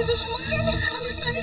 Panie duszy moja, ale stawi